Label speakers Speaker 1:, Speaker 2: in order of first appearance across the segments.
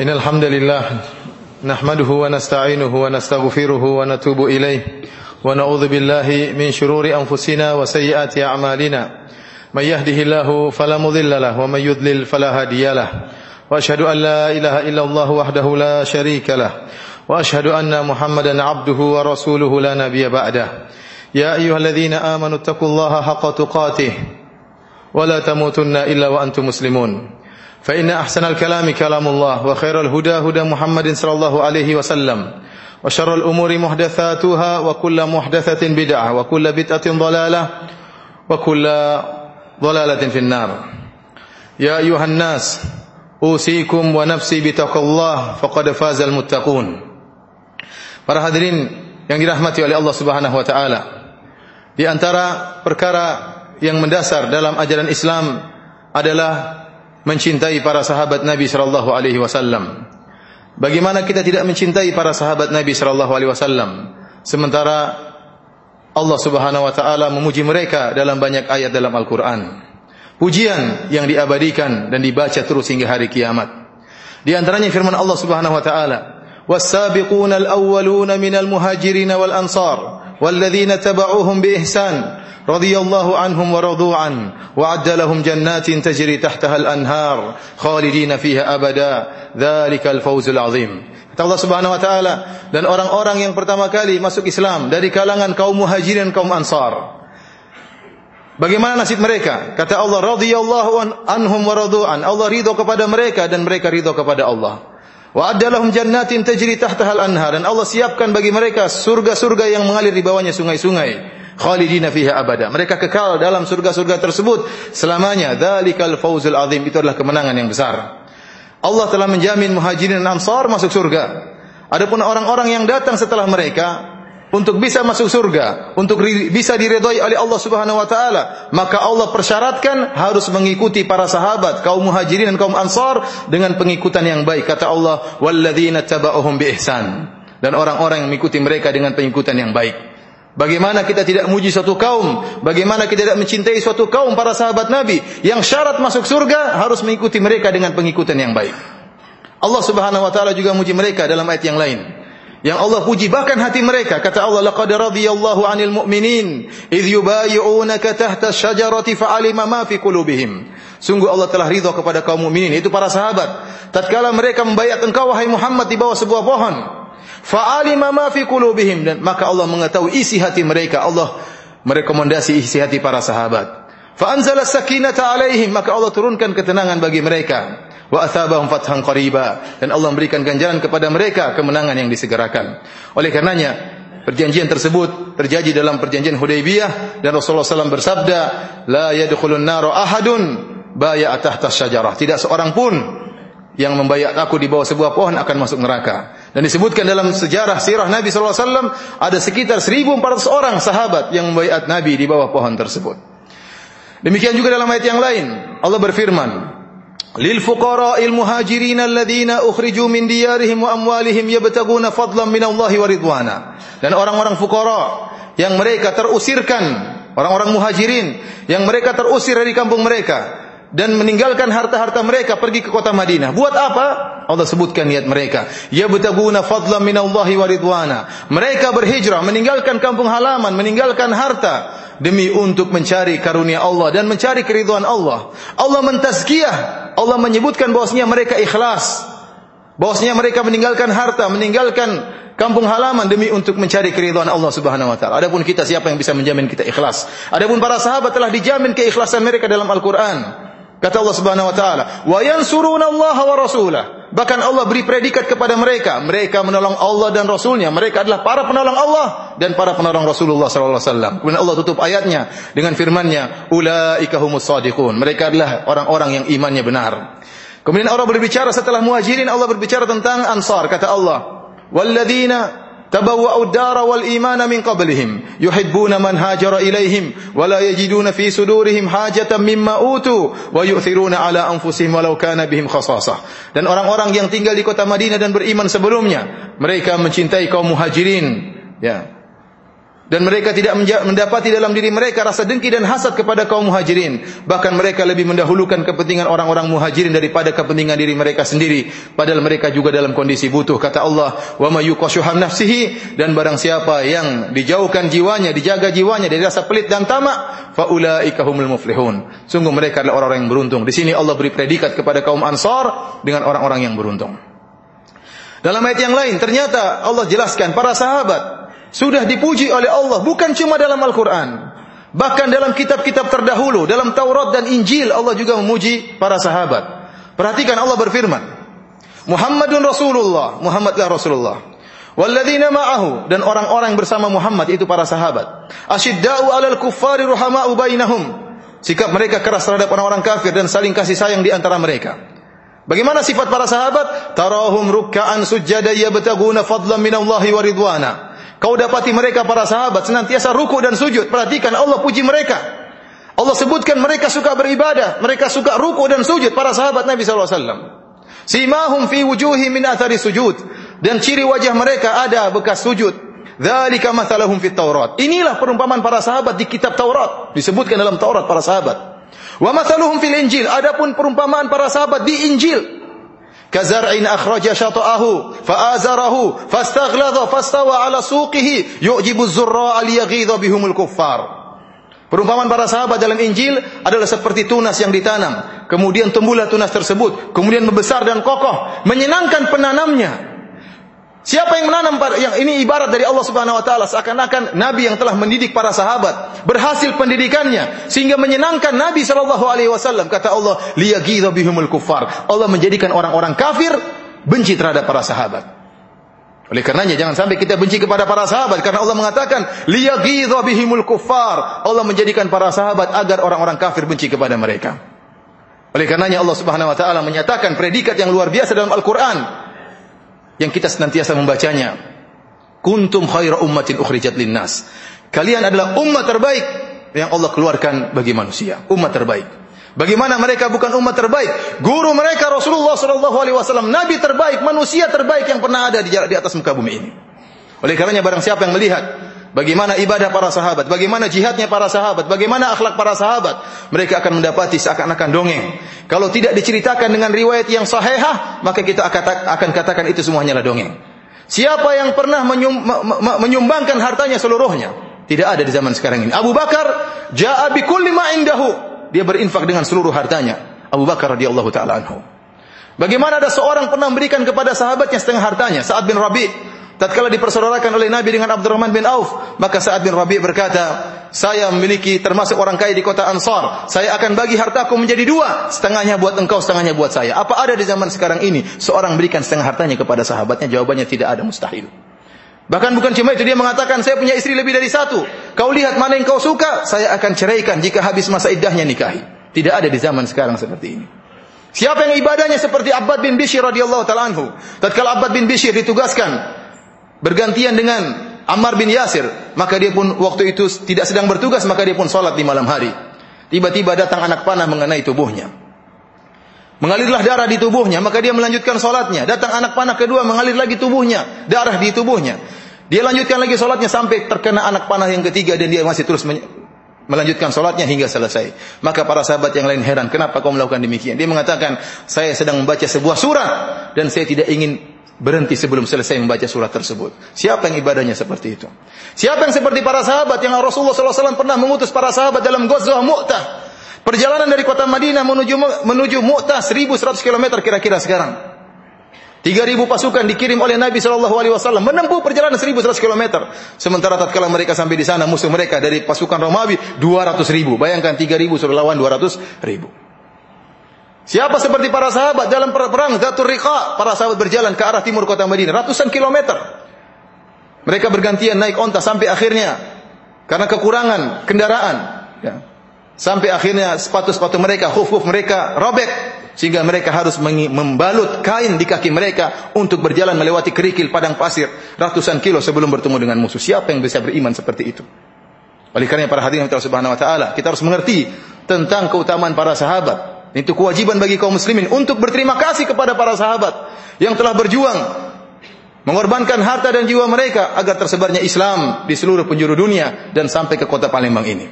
Speaker 1: إن الحمد لله نحمده ونستعينه ونستغفره ونتوب إليه ونعوذ بالله من شرور أنفسنا وسيئات أعمالنا. من يهده الله فلا مضل له ومن يضلل فلا هادي له. وأشهد أن لا إله إلا الله وحده لا شريك له. وأشهد أن محمدا عبده ورسوله لا نبي بعده. يا أيها الذين آمنوا اتقوا الله حق تقاته ولا تموتن إلا وأنتم مسلمون. فإن أحسن الكلام كلام الله وخير الهدى هدى محمد صلى الله عليه وسلم وشر الأمور محدثاتها وكل محدثة بدعة وكل بدعة ضلالة وكل ضلالة في النار يا أيها الناس أوصيكم ونفسي بتقوى الله فقد فاز المتقون Para hadirin yang dirahmati oleh Allah Subhanahu wa taala. Di antara perkara yang mendasar dalam ajaran Islam adalah mencintai para sahabat Nabi sallallahu alaihi wasallam. Bagaimana kita tidak mencintai para sahabat Nabi sallallahu alaihi wasallam sementara Allah Subhanahu wa taala memuji mereka dalam banyak ayat dalam Al-Qur'an. Pujian yang diabadikan dan dibaca terus hingga hari kiamat. Di antaranya firman Allah Subhanahu wa taala, "Was-sabiquna al-awwaluna minal muhajirin wal ansar walladzina tabauhum bi ihsan رضي الله عنهم ورضوا عنه وعد لهم جنات تجري تحتها الأنهار خالدين فيها أبدا ذلك الفوز العظيم Kata Allah Subhanahu wa taala dan orang-orang yang pertama kali masuk Islam dari kalangan kaum Muhajirin dan kaum Ansar. Bagaimana nasib mereka? Kata Allah radhiyallahu anhum wa radu'an. Allah ridho kepada mereka dan mereka ridho kepada Allah. Wa adalahum jannatin tajri tahtaha al-anhar dan Allah siapkan bagi mereka surga-surga yang mengalir di bawahnya sungai-sungai khalidina fiha abada. Mereka kekal dalam surga-surga tersebut selamanya. Dzalikal fauzul azim. Itu adalah kemenangan yang besar. Allah telah menjamin muhajirin dan ansar masuk surga. Adapun orang-orang yang datang setelah mereka untuk bisa masuk surga, untuk bisa diridhoi oleh Allah Subhanahu wa taala, maka Allah persyaratkan harus mengikuti para sahabat, kaum muhajirin dan kaum ansar dengan pengikutan yang baik. Kata Allah, "Walladzina taba'uhum bi ihsan." Dan orang-orang yang mengikuti mereka dengan pengikutan yang baik. Bagaimana kita tidak muji suatu kaum? Bagaimana kita tidak mencintai suatu kaum para sahabat Nabi yang syarat masuk surga harus mengikuti mereka dengan pengikutan yang baik. Allah Subhanahu wa taala juga muji mereka dalam ayat yang lain. Yang Allah puji bahkan hati mereka. Kata Allah, "Laqad radiyallahu 'anil mu'minin idh yubayyi'unaka tahta asy-syajarati fa'alima ma fi qulubihim." Sungguh Allah telah ridha kepada kaum mukminin, itu para sahabat. Tatkala mereka membayat engkau wahai Muhammad di bawah sebuah pohon, Fa'alima ma fi qulubihim dan maka Allah mengetahui isi hati mereka. Allah merekomendasi isi hati para sahabat. Fa anzala sakinata alaihim maka Allah turunkan ketenangan bagi mereka. Wa athabahum fathan qariba dan Allah memberikan ganjaran kepada mereka kemenangan yang disegerakan. Oleh karenanya perjanjian tersebut terjadi dalam perjanjian Hudaybiyah dan Rasulullah SAW bersabda, "La yadkhulun naro ahadun baya tahta syajarah." Tidak seorang pun yang membayar aku di bawah sebuah pohon akan masuk neraka. Dan disebutkan dalam sejarah sirah Nabi SAW ada sekitar 1400 orang sahabat yang membayar Nabi di bawah pohon tersebut. Demikian juga dalam ayat yang lain Allah berfirman, "Lil fuqara'il muhajirin alladziina ukhriju min diyarihim wa amwalihim yabtaguna fadlan min Allah wa ridwana." Dan orang-orang fuqara yang mereka terusirkan, orang-orang muhajirin yang mereka terusir dari kampung mereka, dan meninggalkan harta-harta mereka pergi ke kota Madinah. Buat apa? Allah sebutkan niat mereka. Ya betaguna fadlan wa ridwana. Mereka berhijrah, meninggalkan kampung halaman, meninggalkan harta demi untuk mencari karunia Allah dan mencari keridhaan Allah. Allah mentazkiyah, Allah menyebutkan bahwasanya mereka ikhlas. Bahwasanya mereka meninggalkan harta, meninggalkan kampung halaman demi untuk mencari keridhaan Allah Subhanahu wa taala. Adapun kita siapa yang bisa menjamin kita ikhlas? Adapun para sahabat telah dijamin keikhlasan mereka dalam Al-Qur'an. Kata Allah Subhanahu wa taala, "Wa yansuruna Allah wa rasulah." Bahkan Allah beri predikat kepada mereka, mereka menolong Allah dan Rasulnya. Mereka adalah para penolong Allah dan para penolong Rasulullah wasallam. Kemudian Allah tutup ayatnya dengan firman-Nya, "Ulaika humus shadiqun." Mereka adalah orang-orang yang imannya benar. Kemudian Allah berbicara setelah Muhajirin, Allah berbicara tentang Ansar. Kata Allah, tabawwa'u ad-dara min qablihim yuhibbuna man hajara ilaihim wa la fi sudurihim hajatan mimma utu wa yu'thiruna ala anfusihim bihim. Dan orang-orang yang tinggal di kota Madinah dan beriman sebelumnya, mereka mencintai kaum muhajirin, ya dan mereka tidak mendapati dalam diri mereka rasa dengki dan hasad kepada kaum muhajirin. Bahkan mereka lebih mendahulukan kepentingan orang-orang muhajirin daripada kepentingan diri mereka sendiri. Padahal mereka juga dalam kondisi butuh. Kata Allah, wa ma yuqashuham nafsihi dan barang siapa yang dijauhkan jiwanya, dijaga jiwanya dari rasa pelit dan tamak, faulaika humul muflihun. Sungguh mereka adalah orang-orang yang beruntung. Di sini Allah beri predikat kepada kaum Ansar dengan orang-orang yang beruntung. Dalam ayat yang lain ternyata Allah jelaskan para sahabat sudah dipuji oleh Allah bukan cuma dalam Al-Quran. Bahkan dalam kitab-kitab terdahulu, dalam Taurat dan Injil Allah juga memuji para sahabat. Perhatikan Allah berfirman, Muhammadun Rasulullah, Muhammadlah Rasulullah. Walladzina ma'ahu dan orang-orang bersama Muhammad itu para sahabat. Asyidda'u 'alal kuffari ruhama'u bainahum. Sikap mereka keras terhadap orang-orang kafir dan saling kasih sayang di antara mereka. Bagaimana sifat para sahabat? Tarahum ruk'an sujada yabtaguna fadlan minallahi wa ridwana. Kau dapati mereka para sahabat senantiasa ruku dan sujud. Perhatikan Allah puji mereka. Allah sebutkan mereka suka beribadah, mereka suka ruku dan sujud para sahabat Nabi sallallahu alaihi wasallam. Simahum fi wujuhi min athari sujud dan ciri wajah mereka ada bekas sujud. Dzalika mathaluhum fit Taurat. Inilah perumpamaan para sahabat di kitab Taurat. Disebutkan dalam Taurat para sahabat. Wa mathaluhum fil Injil. Adapun perumpamaan para sahabat di Injil. كزرع أخرج شطأه فآزره فاستغلظ فاستوى على سوقه يعجب الزراء ليغيظ بهم الكفار Perumpamaan para sahabat dalam Injil adalah seperti tunas yang ditanam. Kemudian tumbuhlah tunas tersebut. Kemudian membesar dan kokoh. Menyenangkan penanamnya. Siapa yang menanam yang ini ibarat dari Allah Subhanahu wa taala seakan-akan nabi yang telah mendidik para sahabat berhasil pendidikannya sehingga menyenangkan Nabi sallallahu alaihi wasallam. Kata Allah liyaghidha bihumul kuffar. Allah menjadikan orang-orang kafir benci terhadap para sahabat. Oleh karenanya jangan sampai kita benci kepada para sahabat karena Allah mengatakan liyaghidha bihimul kuffar. Allah menjadikan para sahabat agar orang-orang kafir benci kepada mereka. Oleh karenanya Allah Subhanahu wa taala menyatakan predikat yang luar biasa dalam Al-Qur'an yang kita senantiasa membacanya. Kuntum khaira ummatin ukhrijat linnas. Kalian adalah umat terbaik yang Allah keluarkan bagi manusia, umat terbaik. Bagaimana mereka bukan umat terbaik? Guru mereka Rasulullah sallallahu alaihi wasallam, nabi terbaik, manusia terbaik yang pernah ada di atas muka bumi ini. Oleh karenanya barang siapa yang melihat Bagaimana ibadah para sahabat, bagaimana jihadnya para sahabat, bagaimana akhlak para sahabat, mereka akan mendapati seakan-akan dongeng. Kalau tidak diceritakan dengan riwayat yang sahihah, maka kita akan katakan itu semuanya adalah dongeng. Siapa yang pernah menyum, menyumbangkan hartanya seluruhnya? Tidak ada di zaman sekarang ini. Abu Bakar ja'a bi kulli ma indahu. Dia berinfak dengan seluruh hartanya. Abu Bakar radhiyallahu taala anhu. Bagaimana ada seorang pernah memberikan kepada sahabatnya setengah hartanya, Sa'ad bin Rabi' tatkala dipersaudarakan oleh Nabi dengan Abdurrahman bin Auf, maka Sa'ad bin Rabi' berkata, saya memiliki termasuk orang kaya di kota Ansar. Saya akan bagi hartaku menjadi dua. Setengahnya buat engkau, setengahnya buat saya. Apa ada di zaman sekarang ini seorang berikan setengah hartanya kepada sahabatnya? Jawabannya tidak ada, mustahil. Bahkan bukan cuma itu, dia mengatakan, saya punya istri lebih dari satu. Kau lihat mana yang kau suka, saya akan ceraikan jika habis masa iddahnya nikahi. Tidak ada di zaman sekarang seperti ini. Siapa yang ibadahnya seperti Abbad bin Bishr radhiyallahu taala anhu. Tatkala Abbad bin Bishr ditugaskan bergantian dengan Ammar bin Yasir, maka dia pun waktu itu tidak sedang bertugas, maka dia pun sholat di malam hari. Tiba-tiba datang anak panah mengenai tubuhnya. Mengalirlah darah di tubuhnya, maka dia melanjutkan sholatnya. Datang anak panah kedua, mengalir lagi tubuhnya, darah di tubuhnya. Dia lanjutkan lagi sholatnya sampai terkena anak panah yang ketiga dan dia masih terus melanjutkan sholatnya hingga selesai. Maka para sahabat yang lain heran, kenapa kau melakukan demikian? Dia mengatakan, saya sedang membaca sebuah surat dan saya tidak ingin berhenti sebelum selesai membaca surat tersebut. Siapa yang ibadahnya seperti itu? Siapa yang seperti para sahabat yang Rasulullah SAW pernah mengutus para sahabat dalam Ghazwah Mu'tah? Perjalanan dari kota Madinah menuju menuju Mu'tah 1100 km kira-kira sekarang. 3000 pasukan dikirim oleh Nabi Shallallahu alaihi wasallam menempuh perjalanan 1100 km. Sementara tatkala mereka sampai di sana musuh mereka dari pasukan Romawi 200 ribu. Bayangkan 3000 sudah lawan 200 ribu. Siapa seperti para sahabat dalam perang Zatul Riqa, para sahabat berjalan ke arah timur kota Madinah ratusan kilometer. Mereka bergantian naik onta sampai akhirnya karena kekurangan kendaraan, ya. Sampai akhirnya sepatu-sepatu mereka, khuf-khuf mereka robek sehingga mereka harus membalut kain di kaki mereka untuk berjalan melewati kerikil padang pasir ratusan kilo sebelum bertemu dengan musuh. Siapa yang bisa beriman seperti itu? Oleh karena para hadirin Allah Subhanahu wa taala, kita harus mengerti tentang keutamaan para sahabat. Itu kewajiban bagi kaum muslimin untuk berterima kasih kepada para sahabat yang telah berjuang mengorbankan harta dan jiwa mereka agar tersebarnya Islam di seluruh penjuru dunia dan sampai ke kota Palembang ini.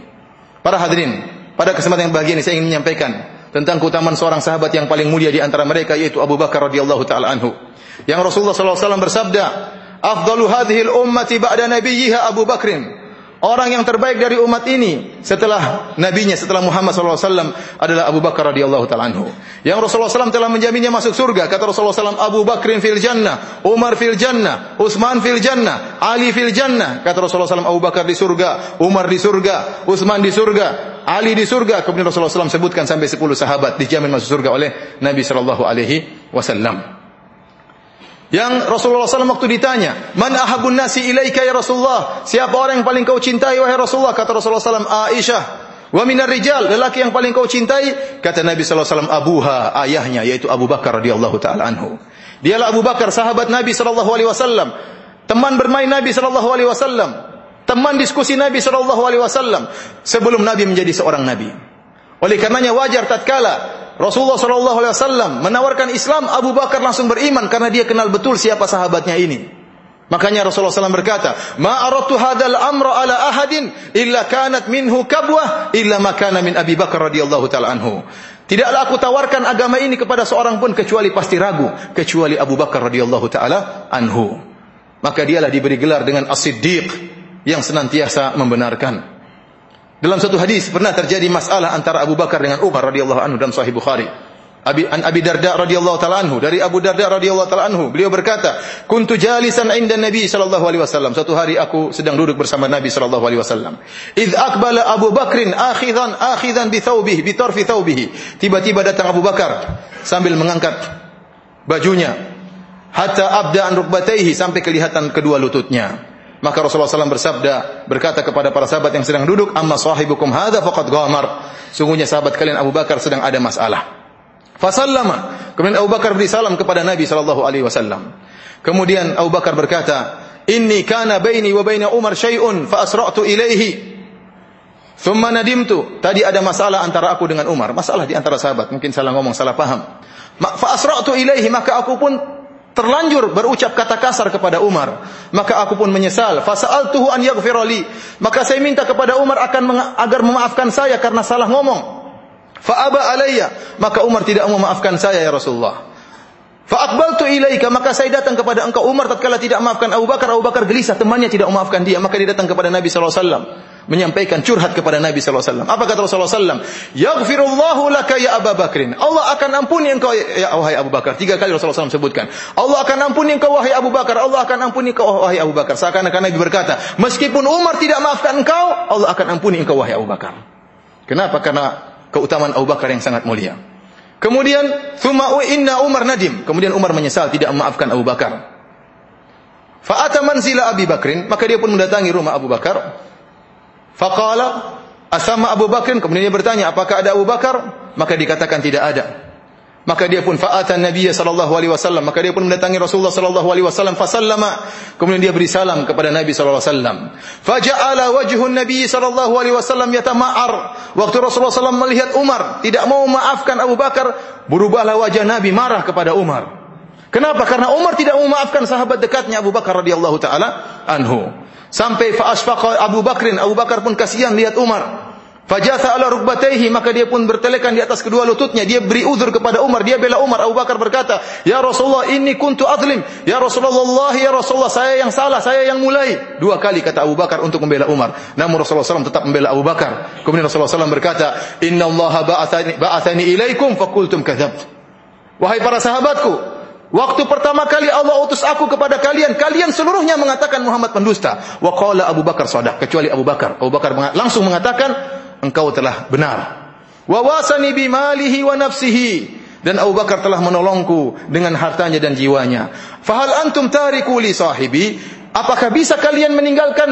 Speaker 1: Para hadirin, pada kesempatan yang bahagia ini saya ingin menyampaikan tentang keutamaan seorang sahabat yang paling mulia di antara mereka yaitu Abu Bakar radhiyallahu taala anhu. Yang Rasulullah sallallahu alaihi wasallam bersabda, "Afdalu hadhihi al-ummati ba'da nabiyha Abu Bakrin." Orang yang terbaik dari umat ini setelah nabinya setelah Muhammad SAW adalah Abu Bakar radhiyallahu taala anhu. Yang Rasulullah SAW telah menjaminnya masuk surga. Kata Rasulullah SAW, Abu Bakrin fil jannah, Umar fil jannah, Utsman fil jannah, Ali fil jannah. Kata Rasulullah SAW, Abu Bakar di surga, Umar di surga, Utsman di surga, Ali di surga. Kemudian Rasulullah SAW sebutkan sampai 10 sahabat dijamin masuk surga oleh Nabi Shallallahu Alaihi Wasallam. Yang Rasulullah SAW waktu ditanya, Man ahabun nasi ilaika ya Rasulullah? Siapa orang yang paling kau cintai wahai Rasulullah? Kata Rasulullah SAW, Aisyah. Wa minar rijal, lelaki yang paling kau cintai? Kata Nabi SAW, Abuha, ayahnya, yaitu Abu Bakar radhiyallahu ta'ala anhu. Dialah Abu Bakar, sahabat Nabi SAW. Teman bermain Nabi SAW. Teman diskusi Nabi SAW. Sebelum Nabi menjadi seorang Nabi. Oleh karenanya wajar tatkala Rasulullah sallallahu alaihi wasallam menawarkan Islam, Abu Bakar langsung beriman karena dia kenal betul siapa sahabatnya ini. Makanya Rasulullah SAW berkata, "Ma aradtu hadzal amra ala ahadin illa kanat minhu kabwah illa ma kana min Abi Bakar radhiyallahu taala anhu." Tidaklah aku tawarkan agama ini kepada seorang pun kecuali pasti ragu, kecuali Abu Bakar radhiyallahu taala anhu. Maka dialah diberi gelar dengan As-Siddiq yang senantiasa membenarkan. Dalam satu hadis pernah terjadi masalah antara Abu Bakar dengan Umar radhiyallahu anhu dalam Sahih Bukhari. Abi an Abi Darda radhiyallahu taala anhu. Dari Abu Darda radhiyallahu taala anhu beliau berkata kuntu jalisan inda Nabi sallallahu alaihi wasallam. Suatu hari aku sedang duduk bersama Nabi sallallahu alaihi wasallam. Id aqbala Abu Bakrin akhidan akhidan bi thawbihi bi tarfi thawbihi. Tiba-tiba datang Abu Bakar sambil mengangkat bajunya. Hatta abda an rukbatayhi sampai kelihatan kedua lututnya maka Rasulullah SAW bersabda, berkata kepada para sahabat yang sedang duduk, "Amma sahibukum hadza faqad ghamar." Sungguhnya sahabat kalian Abu Bakar sedang ada masalah. Fasallama. Kemudian Abu Bakar beri salam kepada Nabi sallallahu alaihi wasallam. Kemudian Abu Bakar berkata, "Inni kana baini wa baina Umar syai'un fa asra'tu ilaihi." Thumma nadimtu. Tadi ada masalah antara aku dengan Umar. Masalah di antara sahabat. Mungkin salah ngomong, salah paham. Fa asra'tu ilaihi. Maka aku pun terlanjur berucap kata kasar kepada Umar. Maka aku pun menyesal. Fasa'altuhu an yaghfirali. Maka saya minta kepada Umar akan agar memaafkan saya karena salah ngomong. Fa'aba alayya. Maka Umar tidak memaafkan saya ya Rasulullah. Fa'akbaltu ilaika. Maka saya datang kepada engkau Umar tatkala tidak memaafkan Abu Bakar. Abu Bakar gelisah temannya tidak memaafkan dia. Maka dia datang kepada Nabi wasallam menyampaikan curhat kepada Nabi sallallahu alaihi wasallam. Apa kata Rasulullah sallallahu alaihi wasallam? Yaghfirullahu laka ya Abu Bakrin. Allah akan ampuni engkau ya wahai Abu Bakar. Tiga kali Rasulullah SAW sebutkan. Allah akan ampuni engkau wahai Abu Bakar. Allah akan ampuni engkau wahai Abu Bakar. Seakan-akan Nabi berkata, meskipun Umar tidak maafkan engkau, Allah akan ampuni engkau wahai Abu Bakar. Kenapa? Karena keutamaan Abu Bakar yang sangat mulia. Kemudian, thumma inna Umar nadim. Kemudian Umar menyesal tidak memaafkan Abu Bakar. Fa'ata manzila Abi Bakrin, maka dia pun mendatangi rumah Abu Bakar. Faqala asama Abu Bakar kemudian dia bertanya apakah ada Abu Bakar? Maka dikatakan tidak ada. Maka dia pun fa'atan Nabi sallallahu alaihi wasallam. Maka dia pun mendatangi Rasulullah sallallahu alaihi wasallam fasallama. Kemudian dia beri salam kepada Nabi sallallahu alaihi wasallam. Faja'ala Nabi sallallahu alaihi wasallam yatama'ar. Waktu Rasulullah sallallahu melihat Umar tidak mau memaafkan Abu Bakar berubahlah wajah Nabi marah kepada Umar. Kenapa? Karena Umar tidak mau memaafkan sahabat dekatnya Abu Bakar radhiyallahu taala anhu Sampai fa'asfaqa Abu Bakrin, Abu Bakar pun kasihan lihat Umar. Fajatha ala rukbatayhi, maka dia pun bertelekan di atas kedua lututnya. Dia beri uzur kepada Umar, dia bela Umar. Abu Bakar berkata, "Ya Rasulullah, ini kuntu azlim. Ya Rasulullah, ya Rasulullah, saya yang salah, saya yang mulai." Dua kali kata Abu Bakar untuk membela Umar. Namun Rasulullah SAW tetap membela Abu Bakar. Kemudian Rasulullah SAW berkata, "Inna Allah ba'athani, ba'athani ilaikum fakultum kadzabt." Wahai para sahabatku, Waktu pertama kali Allah utus aku kepada kalian, kalian seluruhnya mengatakan Muhammad pendusta. Wa qala Abu Bakar sadaq, kecuali Abu Bakar. Abu Bakar langsung mengatakan, engkau telah benar. Wa wasani bi malihi wa nafsihi. Dan Abu Bakar telah menolongku dengan hartanya dan jiwanya. Fahal antum tariku li sahibi? Apakah bisa kalian meninggalkan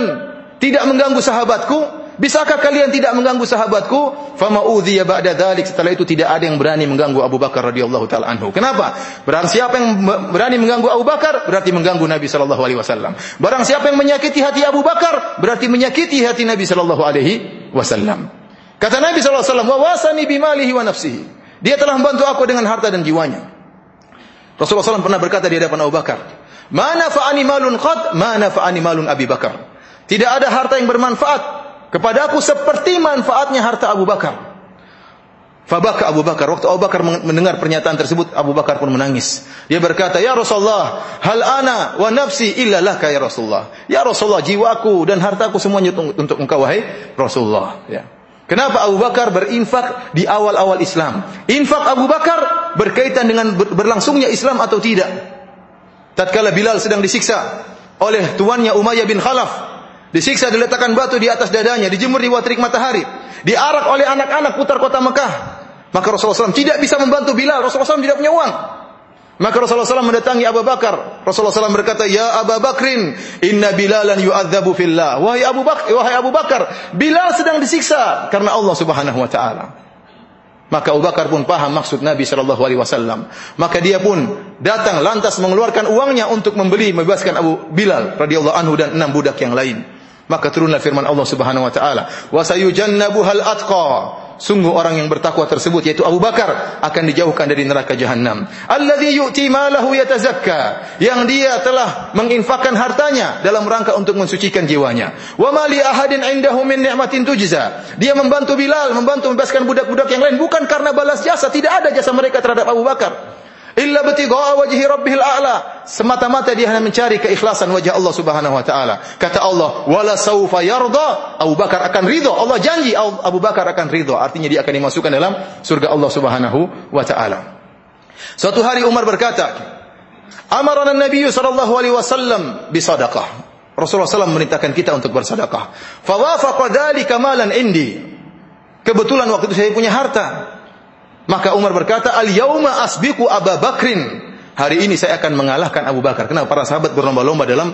Speaker 1: tidak mengganggu sahabatku? Bisakah kalian tidak mengganggu sahabatku? Fama udhiya ba'da dzalik. Setelah itu tidak ada yang berani mengganggu Abu Bakar radhiyallahu taala anhu. Kenapa? Barang siapa yang berani mengganggu Abu Bakar berarti mengganggu Nabi sallallahu alaihi wasallam. Barang siapa yang menyakiti hati Abu Bakar berarti menyakiti hati Nabi sallallahu alaihi wasallam. Kata Nabi sallallahu alaihi wasallam, "Wa wasani bimalihi wa nafsihi." Dia telah membantu aku dengan harta dan jiwanya. Rasulullah SAW pernah berkata di hadapan Abu Bakar, Mana fa'ani malun qad, mana fa'ani malun Abi Bakar. Tidak ada harta yang bermanfaat kepada aku seperti manfaatnya harta Abu Bakar. Fabaka Abu Bakar. Waktu Abu Bakar mendengar pernyataan tersebut, Abu Bakar pun menangis. Dia berkata, Ya Rasulullah, hal ana wa nafsi illa ya Rasulullah. Ya Rasulullah, jiwaku dan hartaku semuanya untuk engkau, wahai Rasulullah. Ya. Kenapa Abu Bakar berinfak di awal-awal Islam? Infak Abu Bakar berkaitan dengan berlangsungnya Islam atau tidak. Tatkala Bilal sedang disiksa oleh tuannya Umayyah bin Khalaf, Disiksa diletakkan batu di atas dadanya, dijemur di terik matahari, diarak oleh anak-anak putar kota Mekah. Maka Rasulullah SAW tidak bisa membantu Bilal. Rasulullah SAW tidak punya uang. Maka Rasulullah SAW mendatangi Abu Bakar. Rasulullah SAW berkata, Ya Abu Bakrin, inna bilalan yu'adzabu fillah. Wahai Abu Bakar, wahai Abu Bakar, Bilal sedang disiksa karena Allah Subhanahu wa taala. Maka Abu Bakar pun paham maksud Nabi Shallallahu Alaihi Wasallam. Maka dia pun datang lantas mengeluarkan uangnya untuk membeli membebaskan Abu Bilal radhiyallahu anhu dan enam budak yang lain. Maka turunlah firman Allah Subhanahu wa taala, "Wa sayujannabuhal atqa." Sungguh orang yang bertakwa tersebut yaitu Abu Bakar akan dijauhkan dari neraka jahanam. Alladzi yu'ti malahu yatazakka, yang dia telah menginfakkan hartanya dalam rangka untuk mensucikan jiwanya. Wa ma ahadin indahu min ni'matin tujza. Dia membantu Bilal, membantu membebaskan budak-budak yang lain bukan karena balas jasa, tidak ada jasa mereka terhadap Abu Bakar. Illa batigha wajhi rabbihil a'la. Semata-mata dia hanya mencari keikhlasan wajah Allah Subhanahu wa taala. Kata Allah, "Wala saufa yarda." Abu Bakar akan ridho. Allah janji Abu Bakar akan ridho. Artinya dia akan dimasukkan dalam surga Allah Subhanahu wa taala. Suatu hari Umar berkata, "Amarana Nabi sallallahu alaihi wasallam bisadaqah." Rasulullah SAW memerintahkan kita untuk bersedekah. Fawafaqa dzalika malan indi. Kebetulan waktu itu saya punya harta. Maka Umar berkata, "Al-yauma asbiqu Abu Bakrin." Hari ini saya akan mengalahkan Abu Bakar. Kenapa? Para sahabat berlomba-lomba dalam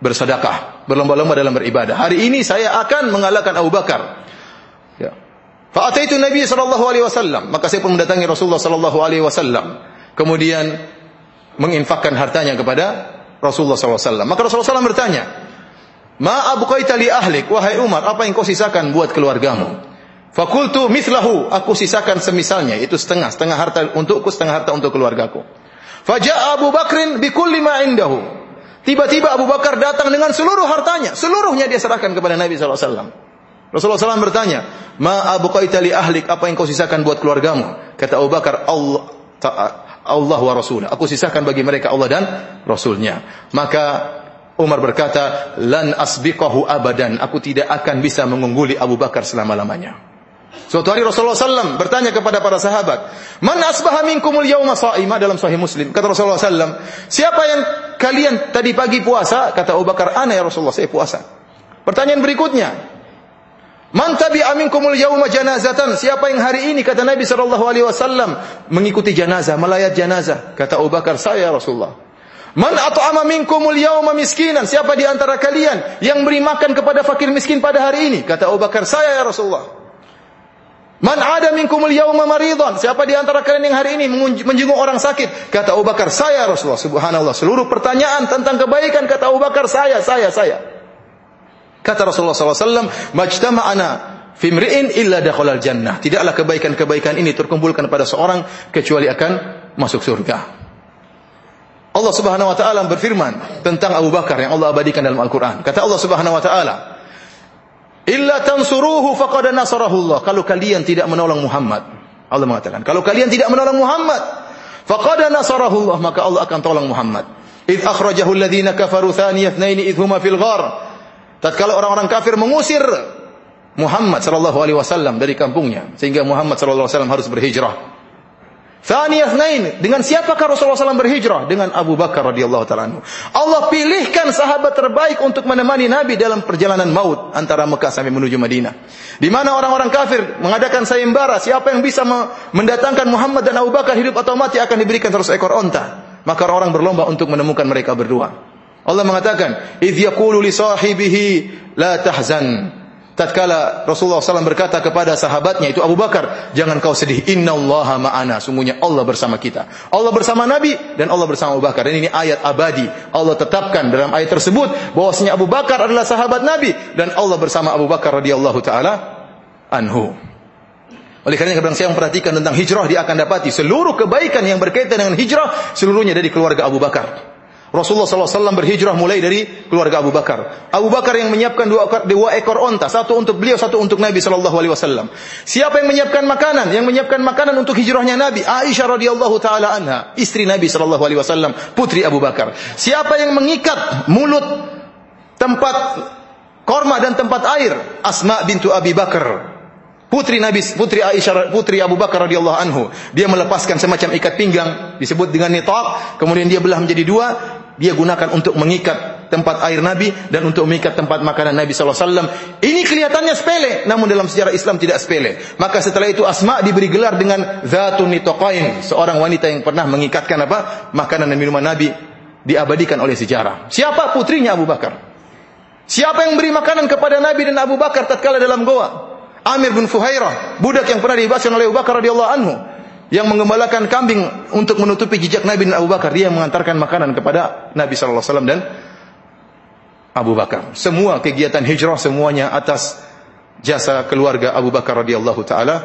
Speaker 1: bersedekah, berlomba-lomba dalam beribadah. Hari ini saya akan mengalahkan Abu Bakar. Ya. Fa'ataitu Nabi sallallahu alaihi wasallam, maka saya pun mendatangi Rasulullah sallallahu alaihi wasallam. Kemudian menginfakkan hartanya kepada Rasulullah wasallam. Maka Rasulullah SAW bertanya, "Ma abqaita li ahlik wahai Umar, apa yang kau sisakan buat keluargamu?" Fakultu mislahu, aku sisakan semisalnya, itu setengah, setengah harta untukku, setengah harta untuk keluargaku. Faja'a Abu Bakrin bikulli ma indahu. Tiba-tiba Abu Bakar datang dengan seluruh hartanya, seluruhnya dia serahkan kepada Nabi SAW. Rasulullah SAW bertanya, Ma Abu li ahlik, apa yang kau sisakan buat keluargamu? Kata Abu Bakar, Allah, Allah wa Rasul. Aku sisakan bagi mereka Allah dan Rasulnya. Maka Umar berkata, Lan asbiqahu abadan. Aku tidak akan bisa mengungguli Abu Bakar selama-lamanya. Suatu hari Rasulullah SAW bertanya kepada para sahabat, Man asbaha minkumul yawma sa'ima dalam sahih muslim. Kata Rasulullah SAW, siapa yang kalian tadi pagi puasa? Kata Abu Bakar, ana ya Rasulullah, saya puasa. Pertanyaan berikutnya, Man tabi aminkumul yawma janazatan? Siapa yang hari ini kata Nabi sallallahu alaihi wasallam mengikuti jenazah, melayat jenazah? Kata Abu Bakar, saya ya Rasulullah. Man at'ama minkumul yawma miskinan? Siapa di antara kalian yang beri makan kepada fakir miskin pada hari ini? Kata Abu Bakar, saya ya Rasulullah. Man ada minkumul yauma maridhan? Siapa di antara kalian yang hari ini menjenguk orang sakit? Kata Abu Bakar, saya Rasulullah. Subhanallah. Seluruh pertanyaan tentang kebaikan kata Abu Bakar, saya, saya, saya. Kata Rasulullah SAW, Majtama'ana fimri'in illa dakhalal jannah. Tidaklah kebaikan-kebaikan ini terkumpulkan pada seorang kecuali akan masuk surga. Allah Subhanahu wa taala berfirman tentang Abu Bakar yang Allah abadikan dalam Al-Qur'an. Kata Allah Subhanahu wa taala, Illa tansuruhu faqad nasarahullah. Kalau kalian tidak menolong Muhammad, Allah mengatakan, kalau kalian tidak menolong Muhammad, faqad nasarahullah, maka Allah akan tolong Muhammad. Idh akhrajahu alladhina kafaru thaniya ithnaini idh huma fil ghar. Tatkala orang-orang kafir mengusir Muhammad sallallahu alaihi wasallam dari kampungnya sehingga Muhammad sallallahu alaihi wasallam harus berhijrah. Thaniyah Dengan siapakah Rasulullah SAW berhijrah? Dengan Abu Bakar radhiyallahu taala Allah pilihkan sahabat terbaik untuk menemani Nabi dalam perjalanan maut antara Mekah sampai menuju Madinah. Di mana orang-orang kafir mengadakan sayembara, siapa yang bisa mendatangkan Muhammad dan Abu Bakar hidup atau mati akan diberikan terus ekor onta. Maka orang berlomba untuk menemukan mereka berdua. Allah mengatakan, "Idz yaqulu li sahibihi la tahzan." Tatkala Rasulullah SAW berkata kepada sahabatnya itu Abu Bakar, jangan kau sedih. Inna Allah ma'ana. Sungguhnya Allah bersama kita. Allah bersama Nabi dan Allah bersama Abu Bakar. Dan ini ayat abadi. Allah tetapkan dalam ayat tersebut bahwasanya Abu Bakar adalah sahabat Nabi dan Allah bersama Abu Bakar radhiyallahu taala anhu. Oleh karena itu saya memperhatikan tentang hijrah dia akan dapati seluruh kebaikan yang berkaitan dengan hijrah seluruhnya dari keluarga Abu Bakar. Rasulullah SAW berhijrah mulai dari keluarga Abu Bakar. Abu Bakar yang menyiapkan dua, dua ekor onta, satu untuk beliau, satu untuk Nabi Shallallahu Alaihi Wasallam. Siapa yang menyiapkan makanan? Yang menyiapkan makanan untuk hijrahnya Nabi, Aisyah radhiyallahu taala anha, istri Nabi Shallallahu Alaihi Wasallam, putri Abu Bakar. Siapa yang mengikat mulut tempat korma dan tempat air? Asma bintu Abi Bakar. Putri Nabi, putri Aisyah, putri Abu Bakar radhiyallahu anhu, dia melepaskan semacam ikat pinggang disebut dengan nitaq, kemudian dia belah menjadi dua, dia gunakan untuk mengikat tempat air Nabi dan untuk mengikat tempat makanan Nabi wasallam. Ini kelihatannya sepele, namun dalam sejarah Islam tidak sepele. Maka setelah itu Asma diberi gelar dengan Zatun Nitaqain, seorang wanita yang pernah mengikatkan apa? makanan dan minuman Nabi diabadikan oleh sejarah. Siapa putrinya Abu Bakar? Siapa yang beri makanan kepada Nabi dan Abu Bakar tatkala dalam goa? Amir bin Fuhairah, budak yang pernah dibebaskan oleh Abu Bakar radhiyallahu anhu, yang mengembalakan kambing untuk menutupi jejak Nabi dan Abu Bakar, dia mengantarkan makanan kepada Nabi sallallahu alaihi wasallam dan Abu Bakar. Semua kegiatan hijrah semuanya atas jasa keluarga Abu Bakar radhiyallahu taala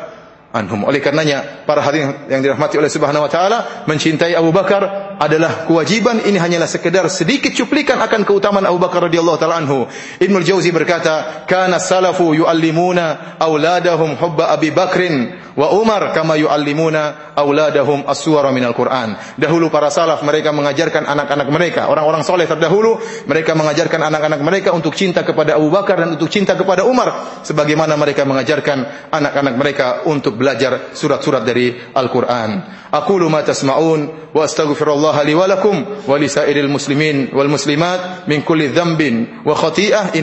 Speaker 1: anhum. Oleh karenanya para hadirin yang dirahmati oleh Subhanahu wa taala, mencintai Abu Bakar adalah kewajiban. Ini hanyalah sekedar sedikit cuplikan akan keutamaan Abu Bakar radhiyallahu taala anhu. Ibnu Jauzi berkata, "Kana salafu yuallimuna auladahum hubba Abi Bakrin wa Umar kama yuallimuna auladahum as-suwara minal Quran. Dahulu para salaf mereka mengajarkan anak-anak mereka, orang-orang soleh terdahulu, mereka mengajarkan anak-anak mereka untuk cinta kepada Abu Bakar dan untuk cinta kepada Umar sebagaimana mereka mengajarkan anak-anak mereka untuk belajar surat-surat dari Al-Qur'an. Aqulu ma tasma'un wa astaghfirullah li wa lakum wa li sairil muslimin wal muslimat min kulli dhanbin wa khati'ah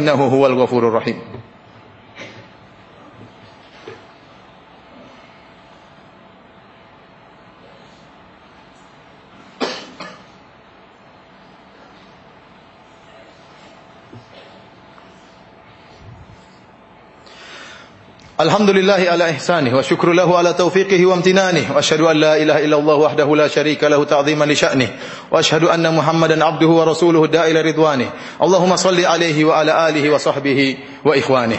Speaker 1: الحمد لله على إحسانه وشكر له على توفيقه وامتنانه وأشهد أن لا إله إلا الله وحده لا شريك له تعظيما لشأنه وأشهد أن محمدا عبده ورسوله الداء إلى رضوانه اللهم صل عليه وعلى آله وصحبه وإخوانه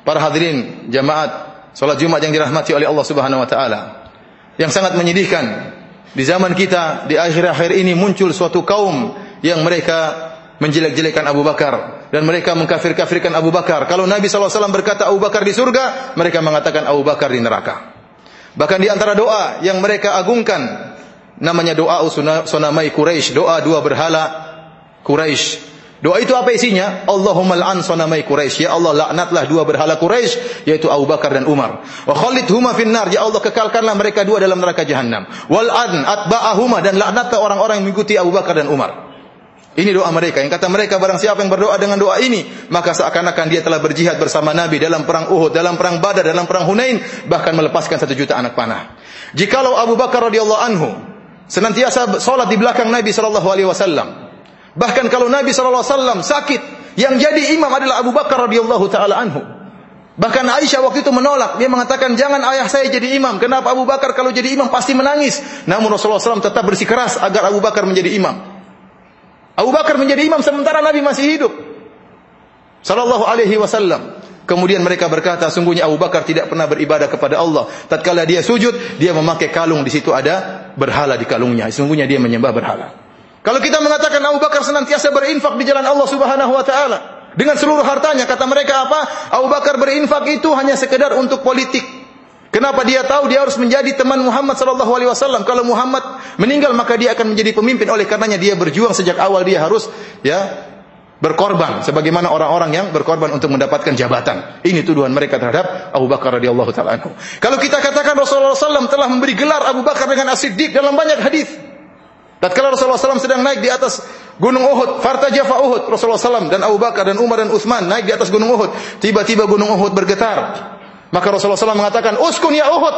Speaker 1: Para hadirin jamaat salat Jumat yang dirahmati oleh Allah Subhanahu wa taala. Yang sangat menyedihkan di zaman kita di akhir-akhir ini muncul suatu kaum yang mereka menjelek-jelekan Abu Bakar dan mereka mengkafir-kafirkan Abu Bakar. Kalau Nabi SAW berkata Abu Bakar di surga, mereka mengatakan Abu Bakar di neraka. Bahkan di antara doa yang mereka agungkan namanya doa sonamai Quraisy, doa dua berhala Quraisy. Doa itu apa isinya? Allahumma al'an sonamai Quraisy. Ya Allah laknatlah dua berhala Quraisy yaitu Abu Bakar dan Umar. Wa huma finnar. Ya Allah kekalkanlah mereka dua dalam neraka jahanam. Wal adn atba'ahuma dan laknatlah orang-orang yang mengikuti Abu Bakar dan Umar. Ini doa mereka. Yang kata mereka barang siapa yang berdoa dengan doa ini, maka seakan-akan dia telah berjihad bersama Nabi dalam perang Uhud, dalam perang Badar, dalam perang Hunain, bahkan melepaskan satu juta anak panah. Jikalau Abu Bakar radhiyallahu anhu senantiasa salat di belakang Nabi sallallahu alaihi wasallam, bahkan kalau Nabi sallallahu alaihi wasallam sakit, yang jadi imam adalah Abu Bakar radhiyallahu taala anhu. Bahkan Aisyah waktu itu menolak. Dia mengatakan, jangan ayah saya jadi imam. Kenapa Abu Bakar kalau jadi imam pasti menangis. Namun Rasulullah SAW tetap bersikeras agar Abu Bakar menjadi imam. Abu Bakar menjadi imam sementara Nabi masih hidup. Sallallahu alaihi wasallam. Kemudian mereka berkata, sungguhnya Abu Bakar tidak pernah beribadah kepada Allah. Tatkala dia sujud, dia memakai kalung di situ ada berhala di kalungnya. Sungguhnya dia menyembah berhala. Kalau kita mengatakan Abu Bakar senantiasa berinfak di jalan Allah Subhanahu wa taala dengan seluruh hartanya, kata mereka apa? Abu Bakar berinfak itu hanya sekedar untuk politik. Kenapa dia tahu dia harus menjadi teman Muhammad sallallahu alaihi wasallam? Kalau Muhammad meninggal maka dia akan menjadi pemimpin. Oleh karenanya dia berjuang sejak awal dia harus ya berkorban sebagaimana orang-orang yang berkorban untuk mendapatkan jabatan. Ini tuduhan mereka terhadap Abu Bakar radhiyallahu taala anhu. Kalau kita katakan Rasulullah SAW telah memberi gelar Abu Bakar dengan As-Siddiq dalam banyak hadis. Tatkala Rasulullah SAW sedang naik di atas gunung Uhud, Fartajafa Uhud, Rasulullah SAW dan Abu Bakar dan Umar dan Uthman naik di atas gunung Uhud. Tiba-tiba gunung Uhud bergetar. Maka Rasulullah SAW mengatakan, "Uskun ya Uhud."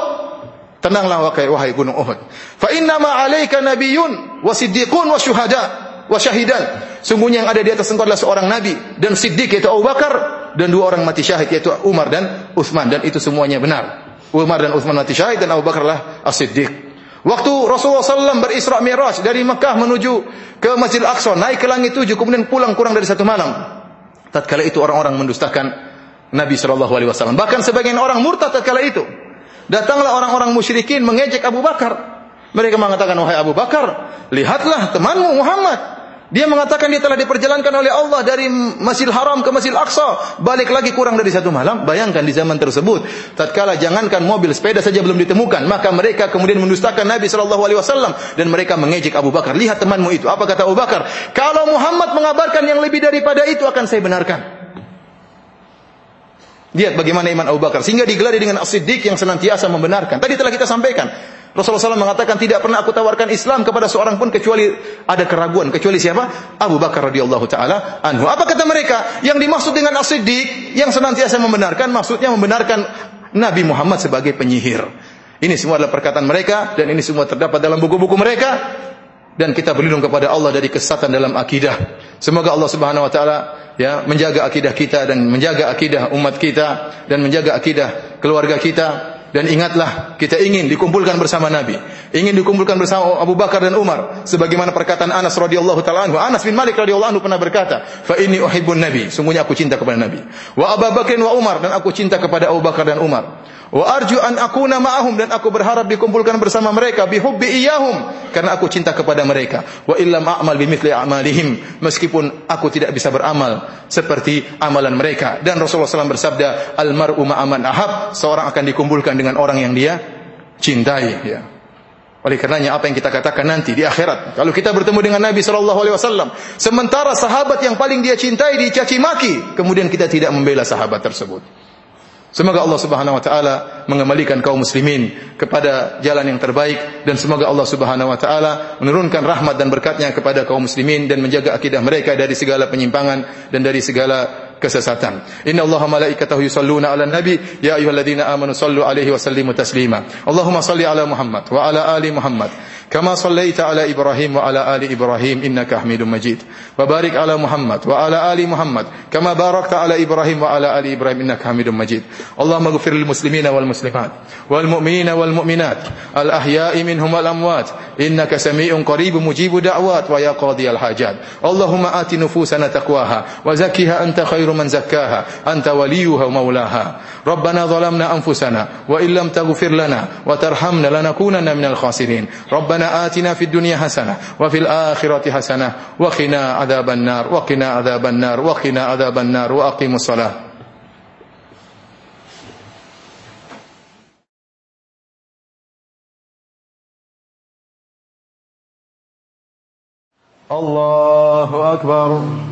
Speaker 1: Tenanglah wahai, wahai gunung Uhud. Fa inna ma 'alaika nabiyyun wa siddiqun wa syuhada wa syahidan. Sungguhnya yang ada di atas engkau adalah seorang nabi dan siddiq yaitu Abu Bakar dan dua orang mati syahid yaitu Umar dan Utsman dan itu semuanya benar. Umar dan Utsman mati syahid dan Abu Bakar lah as-siddiq. Waktu Rasulullah SAW berisra Miraj dari Mekah menuju ke Masjid Al-Aqsa, naik ke langit tujuh, kemudian pulang kurang dari satu malam. Tatkala itu orang-orang mendustakan Nabi Shallallahu Alaihi Wasallam. Bahkan sebagian orang murtad tatkala itu. Datanglah orang-orang musyrikin mengejek Abu Bakar. Mereka mengatakan, wahai Abu Bakar, lihatlah temanmu Muhammad. Dia mengatakan dia telah diperjalankan oleh Allah dari Masjidil Haram ke Masjidil Aqsa, balik lagi kurang dari satu malam. Bayangkan di zaman tersebut, tatkala jangankan mobil, sepeda saja belum ditemukan, maka mereka kemudian mendustakan Nabi wasallam dan mereka mengejek Abu Bakar. Lihat temanmu itu, apa kata Abu Bakar? Kalau Muhammad mengabarkan yang lebih daripada itu akan saya benarkan. Lihat bagaimana iman Abu Bakar sehingga digelari dengan As-Siddiq yang senantiasa membenarkan. Tadi telah kita sampaikan, Rasulullah SAW mengatakan tidak pernah aku tawarkan Islam kepada seorang pun kecuali ada keraguan. Kecuali siapa? Abu Bakar radhiyallahu taala anhu. Apa kata mereka? Yang dimaksud dengan as-siddiq yang senantiasa membenarkan maksudnya membenarkan Nabi Muhammad sebagai penyihir. Ini semua adalah perkataan mereka dan ini semua terdapat dalam buku-buku mereka dan kita berlindung kepada Allah dari kesesatan dalam akidah. Semoga Allah Subhanahu wa taala ya menjaga akidah kita dan menjaga akidah umat kita dan menjaga akidah keluarga kita dan ingatlah, kita ingin dikumpulkan bersama Nabi. Ingin dikumpulkan bersama Abu Bakar dan Umar. Sebagaimana perkataan Anas radhiyallahu taala anhu. Anas bin Malik radhiyallahu anhu pernah berkata, "Fa inni uhibbun Nabi." Sungguhnya aku cinta kepada Nabi. Wa Abu Bakar wa Umar dan aku cinta kepada Abu Bakar dan Umar. Wa arju an akuna ma'ahum dan aku berharap dikumpulkan bersama mereka bihubbi iyahum karena aku cinta kepada mereka. Wa illam a'mal bimithli a'malihim meskipun aku tidak bisa beramal seperti amalan mereka. Dan Rasulullah SAW bersabda, "Al mar'u ma'aman ahab." Seorang akan dikumpulkan dengan orang yang dia cintai, ya. Oleh karenanya apa yang kita katakan nanti di akhirat, kalau kita bertemu dengan Nabi sallallahu alaihi wasallam, sementara sahabat yang paling dia cintai dicaci maki, kemudian kita tidak membela sahabat tersebut. Semoga Allah Subhanahu wa taala mengembalikan kaum muslimin kepada jalan yang terbaik dan semoga Allah Subhanahu wa taala menurunkan rahmat dan berkatnya kepada kaum muslimin dan menjaga akidah mereka dari segala penyimpangan dan dari segala kesesatan. Inna Allah malaikatahu yusalluna ala nabi ya ayyuhalladzina amanu sallu alaihi wa sallimu taslima. Allahumma salli ala Muhammad wa ala ali Muhammad كما صليت على إبراهيم وعلى آل إبراهيم إنك حميد مجيد. وبارك على محمد وعلى آل محمد كما باركت على إبراهيم وعلى آل إبراهيم إنك حميد مجيد. اللهم اغفر للمسلمين والمسلمات والمؤمنين والمؤمنات الأحياء منهم والأموات. إنك سميع قريب مجيب دعوات ويا قاضي الحاجات. اللهم آت نفوسنا تقواها وزكها أنت خير من زكاها. أنت وليها ومولاها. ربنا ظلمنا أنفسنا وإن لم تغفر لنا وترحمنا لنكونن من الخاسرين. ربنا ربنا آتنا في الدنيا حسنة وفي الآخرة حسنة وقنا عذاب النار وقنا عذاب النار وقنا عذاب النار وأقيموا الصلاة. الله أكبر.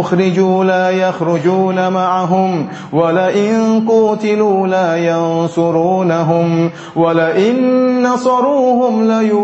Speaker 1: أخرجوا لا يخرجون معهم ولئن قوتلوا لا ينصرونهم ولئن نصروهم ليولن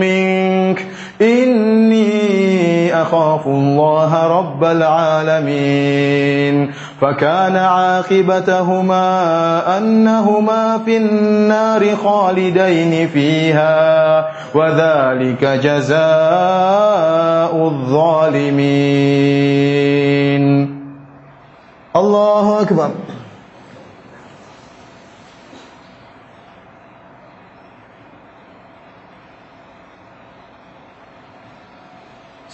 Speaker 1: منك. إني أخاف الله رب العالمين. فكان عاقبتهما أنهما في النار خالدين فيها. وذلك جزاء الظالمين. الله أكبر.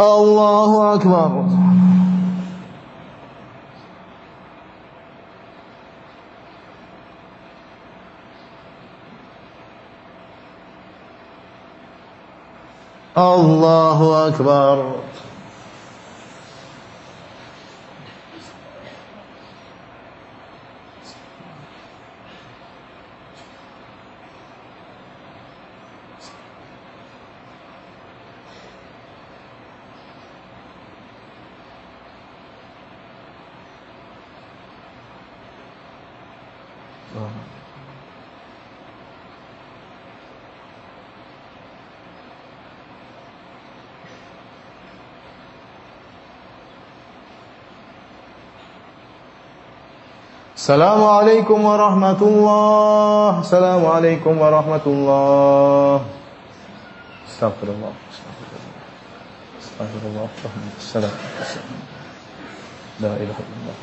Speaker 1: الله أكبر. الله أكبر. السلام عليكم ورحمة الله. السلام عليكم ورحمة الله. استغفر الله. استغفر الله. استغفر الله. السلام لا إله إلا الله.